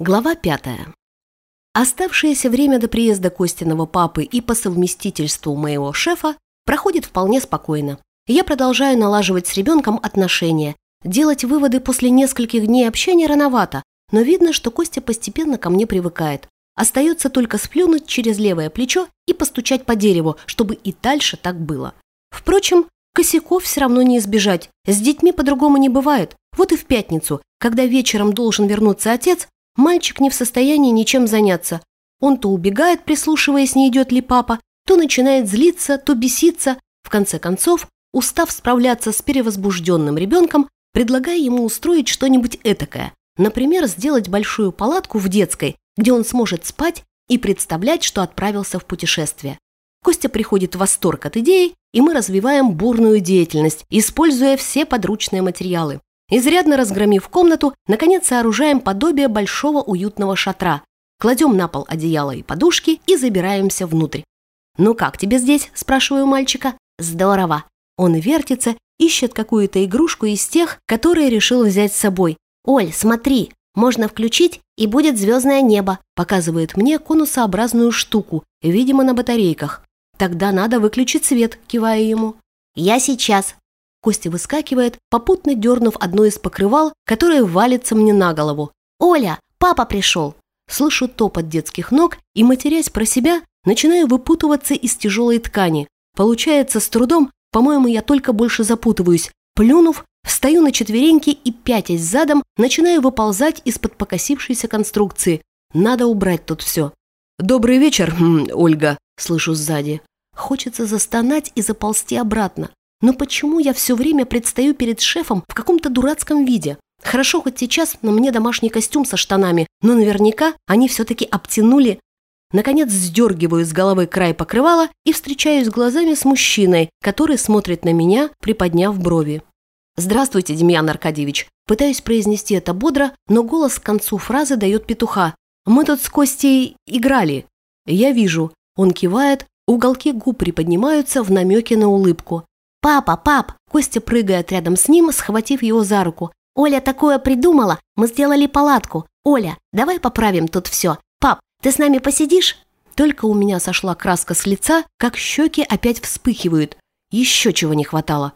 Глава пятая. Оставшееся время до приезда Костиного папы и по совместительству моего шефа проходит вполне спокойно. Я продолжаю налаживать с ребенком отношения. Делать выводы после нескольких дней общения рановато, но видно, что Костя постепенно ко мне привыкает. Остается только сплюнуть через левое плечо и постучать по дереву, чтобы и дальше так было. Впрочем, косяков все равно не избежать. С детьми по-другому не бывает. Вот и в пятницу, когда вечером должен вернуться отец, Мальчик не в состоянии ничем заняться. Он то убегает, прислушиваясь, не идет ли папа, то начинает злиться, то беситься. В конце концов, устав справляться с перевозбужденным ребенком, предлагая ему устроить что-нибудь этакое. Например, сделать большую палатку в детской, где он сможет спать и представлять, что отправился в путешествие. Костя приходит в восторг от идеи, и мы развиваем бурную деятельность, используя все подручные материалы. Изрядно разгромив комнату, наконец сооружаем подобие большого уютного шатра, кладем на пол одеяло и подушки и забираемся внутрь. «Ну как тебе здесь?» – спрашиваю мальчика. «Здорово». Он вертится, ищет какую-то игрушку из тех, которые решил взять с собой. «Оль, смотри, можно включить, и будет звездное небо», показывает мне конусообразную штуку, видимо, на батарейках. «Тогда надо выключить свет», кивая ему. «Я сейчас», Костя выскакивает, попутно дернув одно из покрывал, которое валится мне на голову. «Оля, папа пришел!» Слышу топот детских ног и, матерясь про себя, начинаю выпутываться из тяжелой ткани. Получается с трудом, по-моему, я только больше запутываюсь. Плюнув, встаю на четвереньки и, пятясь задом, начинаю выползать из-под покосившейся конструкции. Надо убрать тут все. «Добрый вечер, Ольга», – слышу сзади. Хочется застонать и заползти обратно. Но почему я все время предстаю перед шефом в каком-то дурацком виде? Хорошо, хоть сейчас на мне домашний костюм со штанами, но наверняка они все-таки обтянули. Наконец сдергиваю с головы край покрывала и встречаюсь глазами с мужчиной, который смотрит на меня, приподняв брови. «Здравствуйте, Демьян Аркадьевич». Пытаюсь произнести это бодро, но голос к концу фразы дает петуха. «Мы тут с Костей играли». Я вижу. Он кивает, уголки губ приподнимаются в намеке на улыбку. «Папа, пап!» Костя прыгает рядом с ним, схватив его за руку. «Оля такое придумала! Мы сделали палатку! Оля, давай поправим тут все! Пап, ты с нами посидишь?» Только у меня сошла краска с лица, как щеки опять вспыхивают. Еще чего не хватало.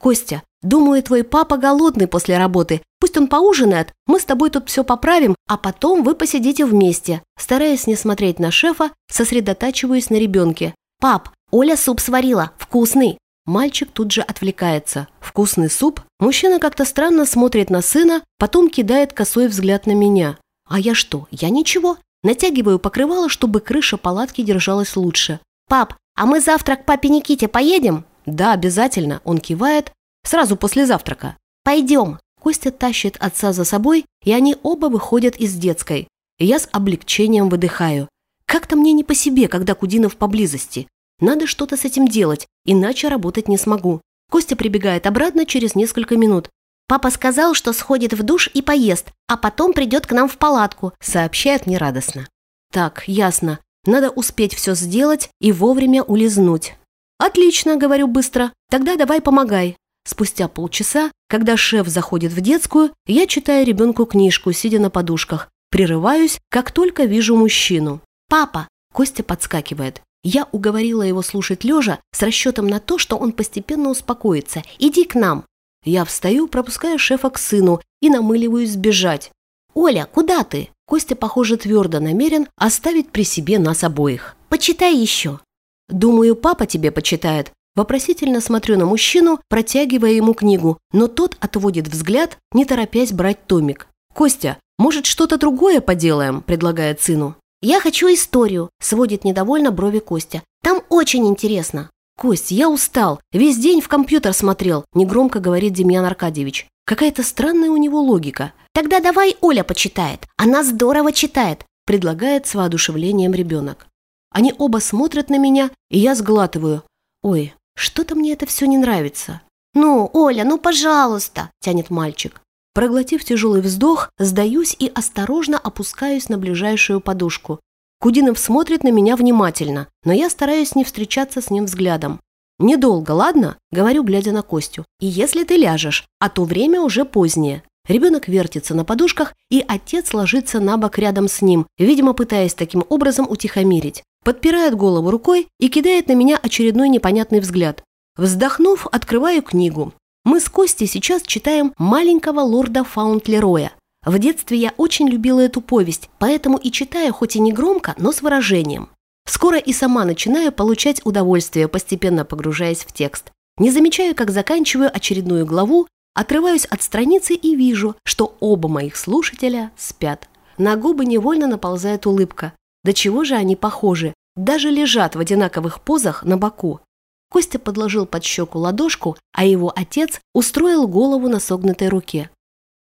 «Костя, думаю, твой папа голодный после работы. Пусть он поужинает, мы с тобой тут все поправим, а потом вы посидите вместе». Стараясь не смотреть на шефа, сосредотачиваюсь на ребенке. «Пап, Оля суп сварила, вкусный. Мальчик тут же отвлекается. Вкусный суп. Мужчина как-то странно смотрит на сына, потом кидает косой взгляд на меня. А я что? Я ничего. Натягиваю покрывало, чтобы крыша палатки держалась лучше. «Пап, а мы завтра к папе Никите поедем?» «Да, обязательно», – он кивает. «Сразу после завтрака». «Пойдем». Костя тащит отца за собой, и они оба выходят из детской. Я с облегчением выдыхаю. Как-то мне не по себе, когда Кудинов поблизости. Надо что-то с этим делать, иначе работать не смогу. Костя прибегает обратно через несколько минут. «Папа сказал, что сходит в душ и поест, а потом придет к нам в палатку», сообщает мне радостно. «Так, ясно. Надо успеть все сделать и вовремя улизнуть». «Отлично», — говорю быстро. «Тогда давай помогай». Спустя полчаса, когда шеф заходит в детскую, я читаю ребенку книжку, сидя на подушках. Прерываюсь, как только вижу мужчину. «Папа!» – Костя подскакивает. Я уговорила его слушать лежа с расчетом на то, что он постепенно успокоится. «Иди к нам!» Я встаю, пропуская шефа к сыну и намыливаюсь сбежать. «Оля, куда ты?» Костя, похоже, твердо намерен оставить при себе нас обоих. «Почитай еще!» «Думаю, папа тебе почитает». Вопросительно смотрю на мужчину, протягивая ему книгу, но тот отводит взгляд, не торопясь брать томик. «Костя, может, что-то другое поделаем?» – предлагает сыну. «Я хочу историю», – сводит недовольно брови Костя. «Там очень интересно». «Кость, я устал. Весь день в компьютер смотрел», – негромко говорит Демьян Аркадьевич. Какая-то странная у него логика. «Тогда давай Оля почитает. Она здорово читает», – предлагает с воодушевлением ребенок. Они оба смотрят на меня, и я сглатываю. «Ой, что-то мне это все не нравится». «Ну, Оля, ну пожалуйста», – тянет мальчик. Проглотив тяжелый вздох, сдаюсь и осторожно опускаюсь на ближайшую подушку. Кудинов смотрит на меня внимательно, но я стараюсь не встречаться с ним взглядом. «Недолго, ладно?» – говорю, глядя на Костю. «И если ты ляжешь, а то время уже позднее». Ребенок вертится на подушках, и отец ложится на бок рядом с ним, видимо, пытаясь таким образом утихомирить. Подпирает голову рукой и кидает на меня очередной непонятный взгляд. Вздохнув, открываю книгу. Мы с Костей сейчас читаем «Маленького лорда Фаунтлероя». В детстве я очень любила эту повесть, поэтому и читаю хоть и не громко, но с выражением. Скоро и сама начинаю получать удовольствие, постепенно погружаясь в текст. Не замечаю, как заканчиваю очередную главу, отрываюсь от страницы и вижу, что оба моих слушателя спят. На губы невольно наползает улыбка. До чего же они похожи? Даже лежат в одинаковых позах на боку. Костя подложил под щеку ладошку, а его отец устроил голову на согнутой руке.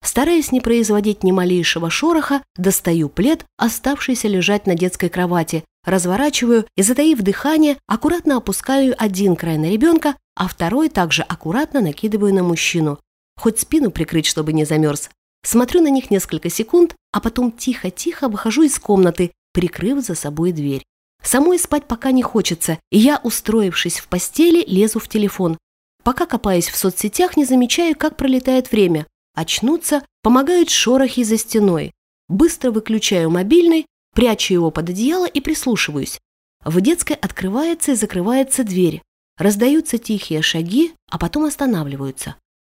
Стараясь не производить ни малейшего шороха, достаю плед, оставшийся лежать на детской кровати, разворачиваю и, затаив дыхание, аккуратно опускаю один край на ребенка, а второй также аккуратно накидываю на мужчину. Хоть спину прикрыть, чтобы не замерз. Смотрю на них несколько секунд, а потом тихо-тихо выхожу из комнаты, прикрыв за собой дверь. Самой спать пока не хочется, и я, устроившись в постели, лезу в телефон. Пока копаясь в соцсетях, не замечаю, как пролетает время. Очнуться помогают шорохи за стеной. Быстро выключаю мобильный, прячу его под одеяло и прислушиваюсь. В детской открывается и закрывается дверь. Раздаются тихие шаги, а потом останавливаются.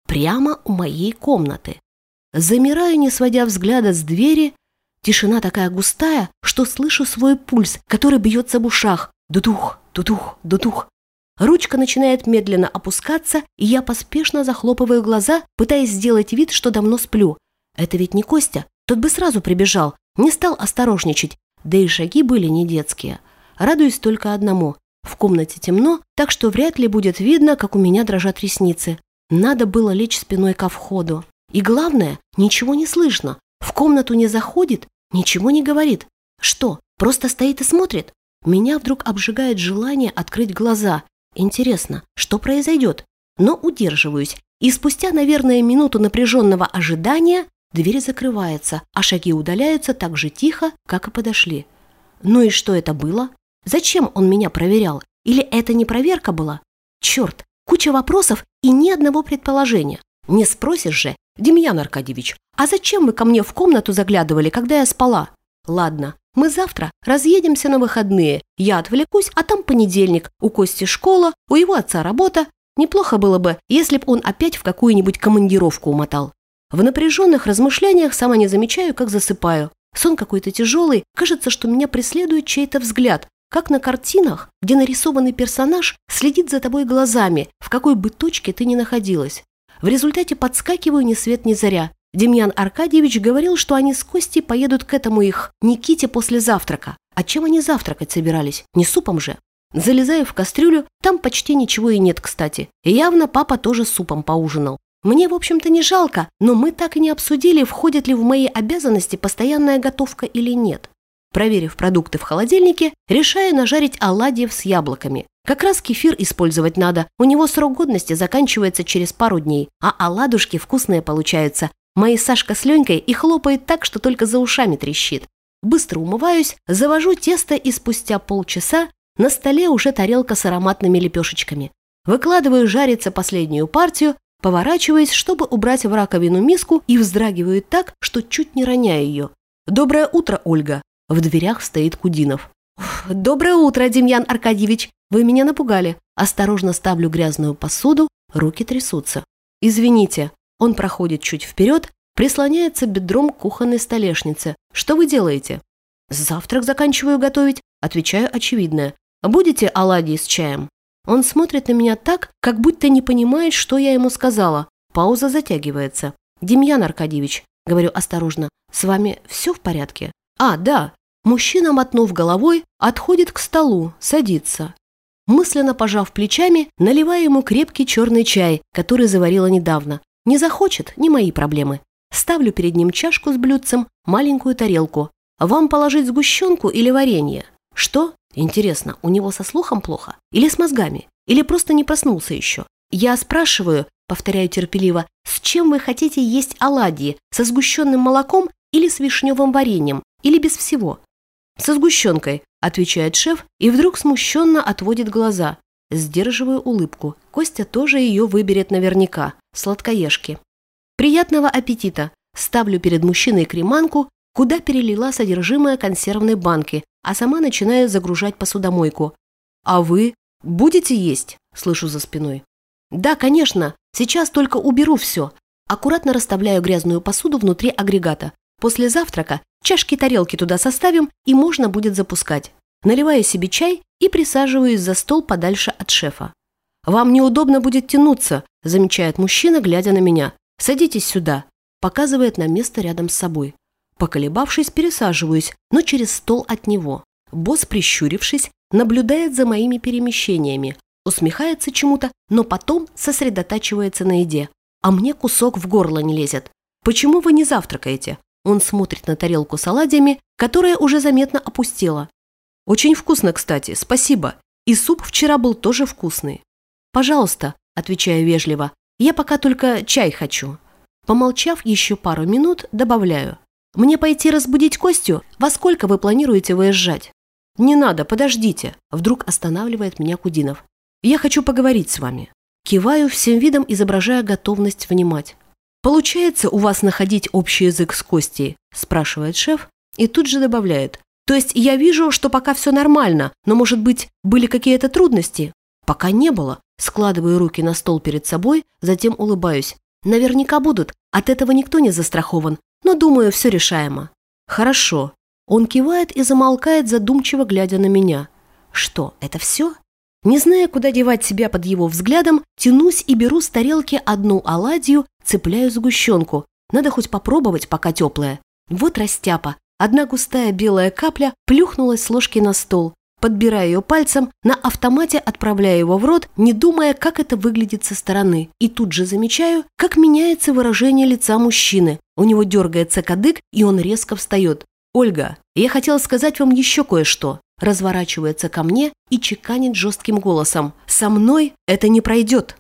Прямо у моей комнаты. Замираю, не сводя взгляда с двери. Тишина такая густая, что слышу свой пульс, который бьется в ушах. Дудух, дудух, дудух. Ручка начинает медленно опускаться, и я поспешно захлопываю глаза, пытаясь сделать вид, что давно сплю. Это ведь не Костя, тот бы сразу прибежал, не стал осторожничать, да и шаги были не детские. Радуюсь только одному. В комнате темно, так что вряд ли будет видно, как у меня дрожат ресницы. Надо было лечь спиной ко входу. И главное, ничего не слышно. В комнату не заходит, ничего не говорит. Что, просто стоит и смотрит? Меня вдруг обжигает желание открыть глаза. Интересно, что произойдет? Но удерживаюсь. И спустя, наверное, минуту напряженного ожидания Дверь закрывается, а шаги удаляются так же тихо, как и подошли. Ну и что это было? Зачем он меня проверял? Или это не проверка была? Черт, куча вопросов и ни одного предположения. Не спросишь же, Демьян Аркадьевич, а зачем вы ко мне в комнату заглядывали, когда я спала? Ладно, мы завтра разъедемся на выходные. Я отвлекусь, а там понедельник. У Кости школа, у его отца работа. Неплохо было бы, если б он опять в какую-нибудь командировку умотал. В напряженных размышлениях сама не замечаю, как засыпаю. Сон какой-то тяжелый, кажется, что меня преследует чей-то взгляд, как на картинах, где нарисованный персонаж следит за тобой глазами, в какой бы точке ты ни находилась. В результате подскакиваю ни свет ни заря. Демьян Аркадьевич говорил, что они с Костей поедут к этому их Никите после завтрака. А чем они завтракать собирались? Не супом же. Залезаю в кастрюлю, там почти ничего и нет, кстати. Явно папа тоже супом поужинал. Мне, в общем-то, не жалко, но мы так и не обсудили, входит ли в мои обязанности постоянная готовка или нет. Проверив продукты в холодильнике, решаю нажарить оладьев с яблоками. Как раз кефир использовать надо, у него срок годности заканчивается через пару дней, а оладушки вкусные получаются. Мои Сашка с Ленькой и хлопают так, что только за ушами трещит. Быстро умываюсь, завожу тесто и спустя полчаса на столе уже тарелка с ароматными лепешечками. Выкладываю жариться последнюю партию, Поворачиваясь, чтобы убрать в раковину миску и вздрагиваю так, что чуть не роняю ее. «Доброе утро, Ольга!» В дверях стоит Кудинов. «Доброе утро, Демьян Аркадьевич! Вы меня напугали!» Осторожно ставлю грязную посуду, руки трясутся. «Извините». Он проходит чуть вперед, прислоняется бедром к кухонной столешнице. «Что вы делаете?» «Завтрак заканчиваю готовить», отвечаю очевидное. «Будете оладьи с чаем?» Он смотрит на меня так, как будто не понимает, что я ему сказала. Пауза затягивается. «Демьян Аркадьевич», — говорю осторожно, — «с вами все в порядке?» «А, да». Мужчина, мотнув головой, отходит к столу, садится. Мысленно пожав плечами, наливаю ему крепкий черный чай, который заварила недавно. Не захочет, не мои проблемы. Ставлю перед ним чашку с блюдцем, маленькую тарелку. Вам положить сгущенку или варенье? Что? Интересно, у него со слухом плохо? Или с мозгами? Или просто не проснулся еще? Я спрашиваю, повторяю терпеливо, с чем вы хотите есть оладьи? Со сгущенным молоком или с вишневым вареньем? Или без всего? Со сгущенкой, отвечает шеф и вдруг смущенно отводит глаза. Сдерживаю улыбку. Костя тоже ее выберет наверняка. Сладкоежки. «Приятного аппетита!» ставлю перед мужчиной креманку, куда перелила содержимое консервной банки, а сама начинаю загружать посудомойку. «А вы будете есть?» – слышу за спиной. «Да, конечно. Сейчас только уберу все». Аккуратно расставляю грязную посуду внутри агрегата. После завтрака чашки и тарелки туда составим, и можно будет запускать. Наливаю себе чай и присаживаюсь за стол подальше от шефа. «Вам неудобно будет тянуться», – замечает мужчина, глядя на меня. «Садитесь сюда», – показывает на место рядом с собой. Поколебавшись, пересаживаюсь, но через стол от него. Босс, прищурившись, наблюдает за моими перемещениями, усмехается чему-то, но потом сосредотачивается на еде. А мне кусок в горло не лезет. «Почему вы не завтракаете?» Он смотрит на тарелку с оладьями, которая уже заметно опустела. «Очень вкусно, кстати, спасибо. И суп вчера был тоже вкусный». «Пожалуйста», – отвечаю вежливо, – «я пока только чай хочу». Помолчав еще пару минут, добавляю. «Мне пойти разбудить Костю? Во сколько вы планируете выезжать?» «Не надо, подождите», – вдруг останавливает меня Кудинов. «Я хочу поговорить с вами». Киваю всем видом, изображая готовность внимать. «Получается у вас находить общий язык с Костей?» – спрашивает шеф и тут же добавляет. «То есть я вижу, что пока все нормально, но, может быть, были какие-то трудности?» «Пока не было. Складываю руки на стол перед собой, затем улыбаюсь. Наверняка будут, от этого никто не застрахован, но, думаю, все решаемо. Хорошо. Он кивает и замолкает, задумчиво глядя на меня. Что, это все? Не зная, куда девать себя под его взглядом, тянусь и беру с тарелки одну оладью, цепляю сгущенку. Надо хоть попробовать, пока теплая. Вот растяпа. Одна густая белая капля плюхнулась с ложки на стол. Подбираю ее пальцем, на автомате отправляю его в рот, не думая, как это выглядит со стороны. И тут же замечаю, как меняется выражение лица мужчины. У него дергается кадык, и он резко встает. «Ольга, я хотела сказать вам еще кое-что». Разворачивается ко мне и чеканит жестким голосом. «Со мной это не пройдет».